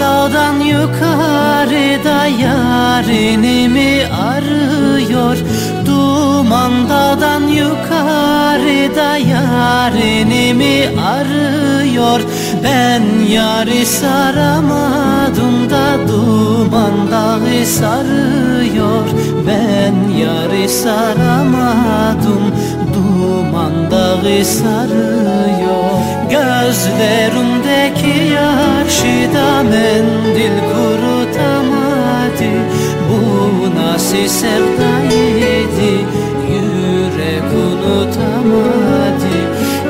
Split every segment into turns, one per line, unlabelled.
dağdan yukarıda yarini mi arıyor. Duman dağdan yukarıda yarini mi arıyor. Ben yari saramadım da duman dağı sarıyor. Ben yari saramadım duman dağı sarıyor. Gözlerimdeki yaşı da mendil kurutamadı Bu nasıl sevdaydı yürek unutamadı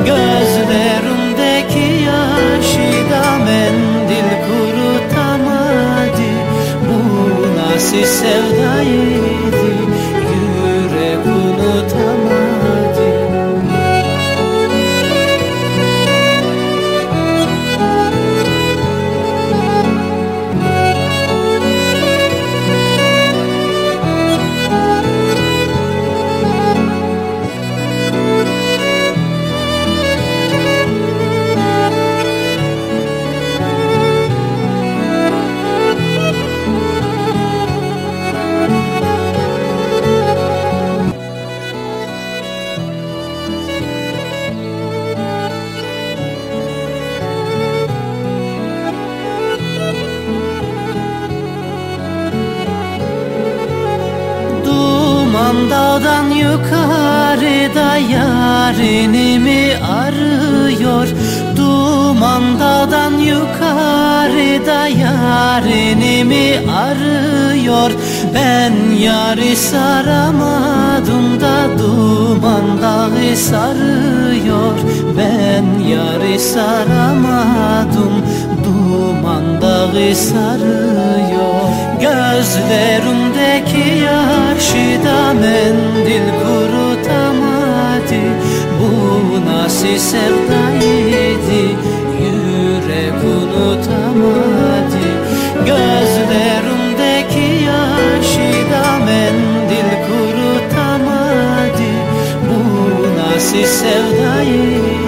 Gözlerimdeki yaşı da mendil kurutamadı Bu nasıl sevdaydı Duman dağdan yukarıda yarini mi arıyor? Duman dağdan yukarıda yarini mi arıyor? Ben yari saramadım da duman dağı sarıyor. Ben yari saramadım duman dağı sarıyor. Gözlerimdeki yaşı da mendil kurutamadı. Bu nasıl sevdaydı? Yürek unutamadı. Gözlerimdeki yaşı da mendil kurutamadı. Bu nasıl sevdaydı